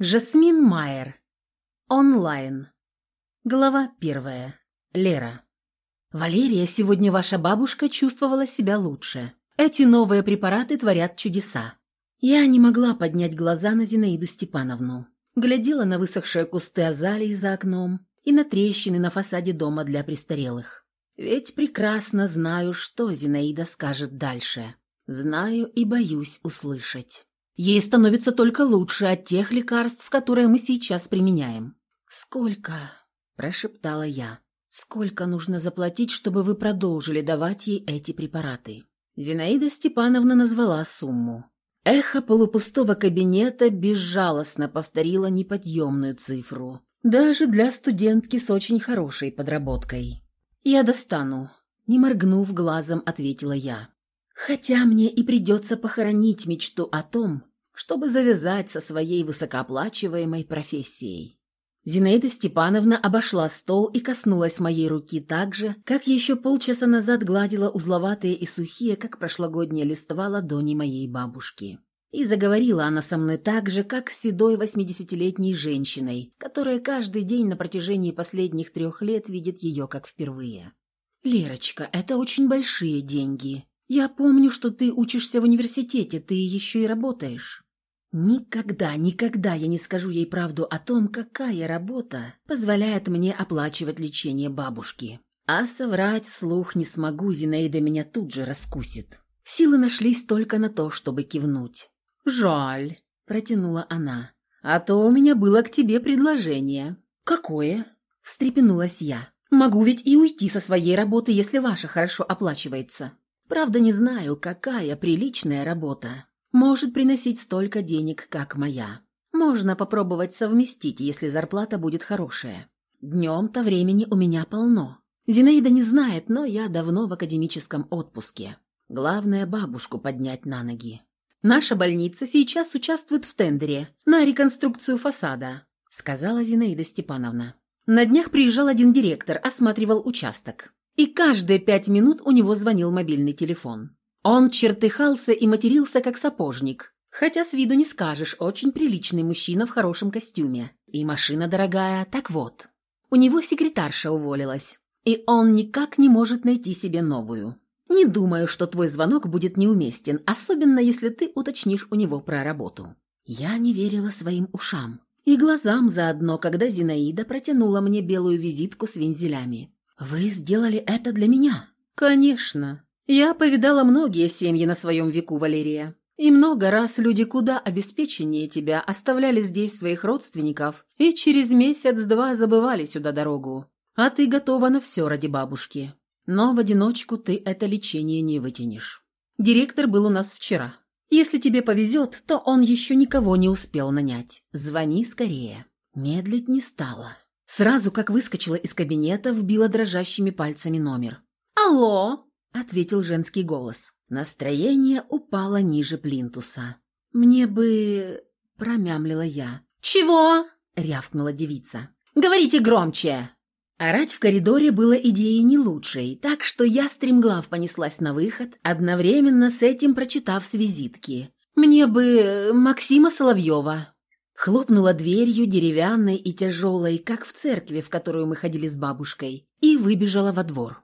Жасмин Майер. Онлайн. Глава первая. Лера. Валерия, сегодня ваша бабушка чувствовала себя лучше. Эти новые препараты творят чудеса. Я не могла поднять глаза на Зинаиду Степановну. Глядела на высохшие кусты азалии за окном и на трещины на фасаде дома для престарелых. Ведь прекрасно знаю, что Зинаида скажет дальше. Знаю и боюсь услышать. Ей становится только лучше от тех лекарств, которые мы сейчас применяем. «Сколько?» – прошептала я. «Сколько нужно заплатить, чтобы вы продолжили давать ей эти препараты?» Зинаида Степановна назвала сумму. Эхо полупустого кабинета безжалостно повторило неподъемную цифру. Даже для студентки с очень хорошей подработкой. «Я достану», – не моргнув глазом, ответила я. «Хотя мне и придется похоронить мечту о том, чтобы завязать со своей высокооплачиваемой профессией. Зинаида Степановна обошла стол и коснулась моей руки так же, как еще полчаса назад гладила узловатые и сухие, как прошлогодняя листва ладони моей бабушки. И заговорила она со мной так же, как с седой восьмидесятилетней женщиной, которая каждый день на протяжении последних трех лет видит ее как впервые. «Лерочка, это очень большие деньги. Я помню, что ты учишься в университете, ты еще и работаешь. Никогда, никогда я не скажу ей правду о том, какая работа позволяет мне оплачивать лечение бабушки. А соврать вслух не смогу, Зинаида меня тут же раскусит. Силы нашлись только на то, чтобы кивнуть. «Жаль», — протянула она. «А то у меня было к тебе предложение». «Какое?» — встрепенулась я. «Могу ведь и уйти со своей работы, если ваша хорошо оплачивается. Правда, не знаю, какая приличная работа может приносить столько денег, как моя. Можно попробовать совместить, если зарплата будет хорошая. Днем-то времени у меня полно. Зинаида не знает, но я давно в академическом отпуске. Главное бабушку поднять на ноги. Наша больница сейчас участвует в тендере на реконструкцию фасада, сказала Зинаида Степановна. На днях приезжал один директор, осматривал участок. И каждые пять минут у него звонил мобильный телефон. Он чертыхался и матерился, как сапожник. Хотя с виду не скажешь, очень приличный мужчина в хорошем костюме. И машина дорогая, так вот. У него секретарша уволилась. И он никак не может найти себе новую. Не думаю, что твой звонок будет неуместен, особенно если ты уточнишь у него про работу. Я не верила своим ушам. И глазам заодно, когда Зинаида протянула мне белую визитку с вензелями. «Вы сделали это для меня?» «Конечно», я повидала многие семьи на своем веку, Валерия. И много раз люди куда обеспеченнее тебя оставляли здесь своих родственников и через месяц-два забывали сюда дорогу. А ты готова на все ради бабушки. Но в одиночку ты это лечение не вытянешь. Директор был у нас вчера. Если тебе повезет, то он еще никого не успел нанять. Звони скорее. Медлить не стала. Сразу, как выскочила из кабинета, вбила дрожащими пальцами номер. «Алло!» — ответил женский голос. Настроение упало ниже плинтуса. «Мне бы...» — промямлила я. «Чего?» — рявкнула девица. «Говорите громче!» Орать в коридоре было идеей не лучшей, так что я стремглав понеслась на выход, одновременно с этим прочитав с визитки. «Мне бы... Максима Соловьева». Хлопнула дверью деревянной и тяжелой, как в церкви, в которую мы ходили с бабушкой, и выбежала во двор.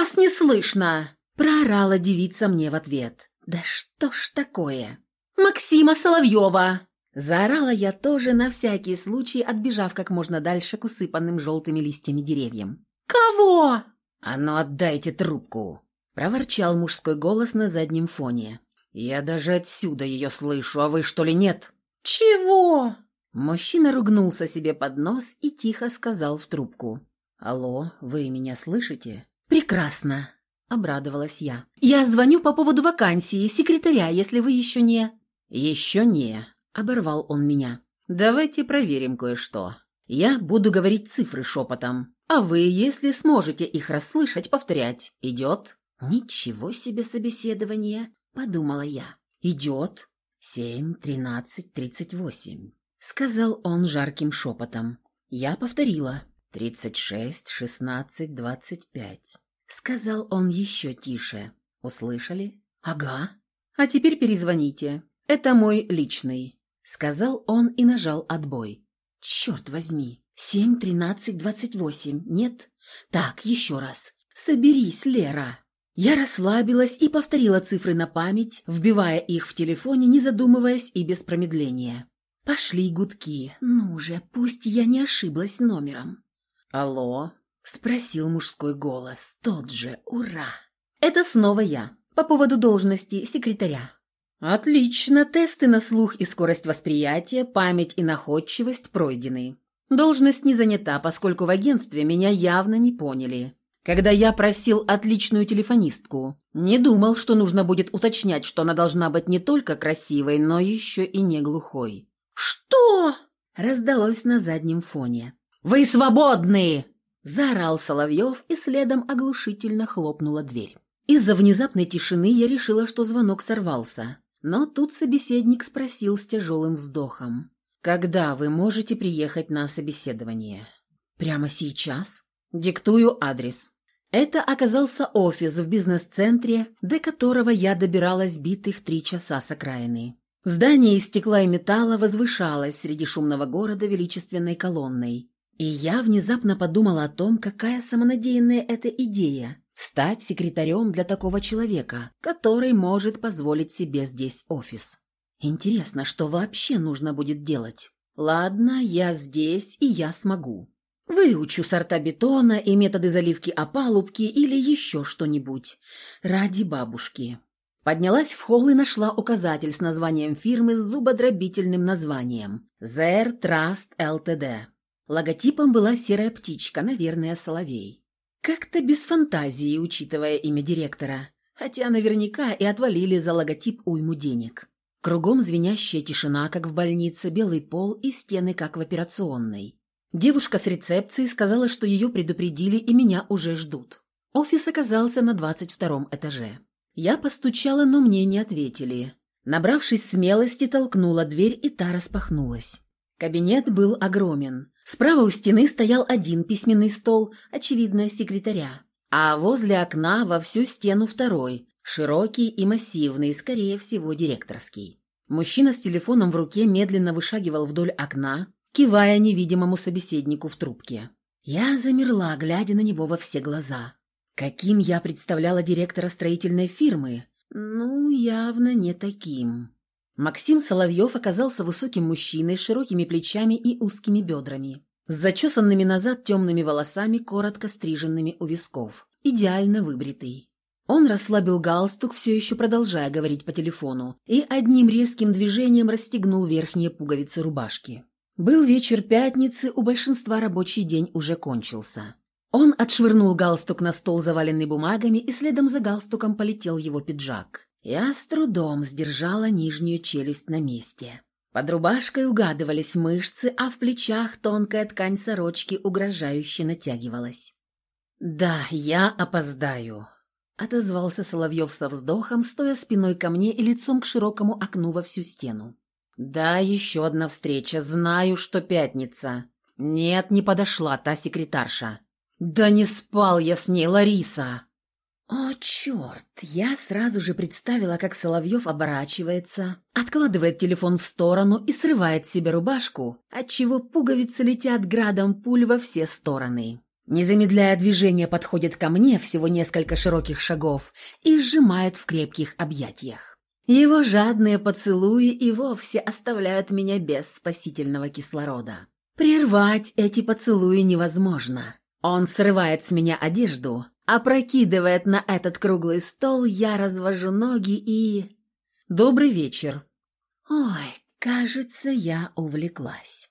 «Вас не слышно!» – проорала девица мне в ответ. «Да что ж такое?» «Максима Соловьева!» Заорала я тоже на всякий случай, отбежав как можно дальше к усыпанным желтыми листьями деревьям. «Кого?» «А ну отдайте трубку!» – проворчал мужской голос на заднем фоне. «Я даже отсюда ее слышу, а вы что ли нет?» «Чего?» Мужчина ругнулся себе под нос и тихо сказал в трубку. «Алло, вы меня слышите?» «Прекрасно», — обрадовалась я. «Я звоню по поводу вакансии, секретаря, если вы еще не...» «Еще не», — оборвал он меня. «Давайте проверим кое-что. Я буду говорить цифры шепотом, а вы, если сможете их расслышать, повторять. Идет?» «Ничего себе собеседование», — подумала я. «Идет. Семь, тринадцать, тридцать восемь», — сказал он жарким шепотом. Я повторила. «Тридцать шесть, шестнадцать, двадцать пять», — сказал он еще тише. «Услышали?» «Ага. А теперь перезвоните. Это мой личный. — сказал он и нажал отбой. «Черт возьми! Семь, тринадцать, двадцать восемь. Нет? Так, еще раз. Соберись, Лера!» Я расслабилась и повторила цифры на память, вбивая их в телефоне, не задумываясь и без промедления. Пошли гудки. Ну же, пусть я не ошиблась номером. «Алло?» — спросил мужской голос. Тот же. Ура! «Это снова я. По поводу должности секретаря». «Отлично. Тесты на слух и скорость восприятия, память и находчивость пройдены. Должность не занята, поскольку в агентстве меня явно не поняли. Когда я просил отличную телефонистку, не думал, что нужно будет уточнять, что она должна быть не только красивой, но еще и не глухой. «Что?» – раздалось на заднем фоне. «Вы свободны!» – заорал Соловьев, и следом оглушительно хлопнула дверь. Из-за внезапной тишины я решила, что звонок сорвался. Но тут собеседник спросил с тяжелым вздохом. «Когда вы можете приехать на собеседование?» «Прямо сейчас?» Диктую адрес. Это оказался офис в бизнес-центре, до которого я добиралась битых три часа с окраины. Здание из стекла и металла возвышалось среди шумного города величественной колонной. И я внезапно подумала о том, какая самонадеянная эта идея – стать секретарем для такого человека, который может позволить себе здесь офис. Интересно, что вообще нужно будет делать? Ладно, я здесь, и я смогу. Выучу сорта бетона и методы заливки опалубки или еще что-нибудь. Ради бабушки. Поднялась в холл и нашла указатель с названием фирмы с зубодробительным названием «ZR Trust Ltd». Логотипом была серая птичка, наверное, соловей. Как-то без фантазии, учитывая имя директора, хотя наверняка и отвалили за логотип уйму денег. Кругом звенящая тишина, как в больнице, белый пол и стены, как в операционной. Девушка с рецепции сказала, что ее предупредили и меня уже ждут. Офис оказался на двадцать втором этаже. Я постучала, но мне не ответили. Набравшись смелости, толкнула дверь, и та распахнулась. Кабинет был огромен. Справа у стены стоял один письменный стол, очевидно, секретаря. А возле окна во всю стену второй, широкий и массивный, скорее всего, директорский. Мужчина с телефоном в руке медленно вышагивал вдоль окна, кивая невидимому собеседнику в трубке. Я замерла, глядя на него во все глаза. Каким я представляла директора строительной фирмы? Ну, явно не таким. Максим Соловьев оказался высоким мужчиной с широкими плечами и узкими бедрами, с зачесанными назад темными волосами, коротко стриженными у висков, идеально выбритый. Он расслабил галстук, все еще продолжая говорить по телефону, и одним резким движением расстегнул верхние пуговицы рубашки. Был вечер пятницы, у большинства рабочий день уже кончился. Он отшвырнул галстук на стол, заваленный бумагами, и следом за галстуком полетел его пиджак. Я с трудом сдержала нижнюю челюсть на месте. Под рубашкой угадывались мышцы, а в плечах тонкая ткань сорочки угрожающе натягивалась. «Да, я опоздаю», — отозвался Соловьев со вздохом, стоя спиной ко мне и лицом к широкому окну во всю стену. «Да, еще одна встреча. Знаю, что пятница. Нет, не подошла та секретарша. Да не спал я с ней, Лариса!» О, черт! Я сразу же представила, как Соловьев оборачивается, откладывает телефон в сторону и срывает с себя рубашку, отчего пуговицы летят градом пуль во все стороны. Не замедляя движения, подходит ко мне всего несколько широких шагов и сжимает в крепких объятиях. Его жадные поцелуи и вовсе оставляют меня без спасительного кислорода. Прервать эти поцелуи невозможно. Он срывает с меня одежду, опрокидывает на этот круглый стол, я развожу ноги и... Добрый вечер. Ой, кажется, я увлеклась.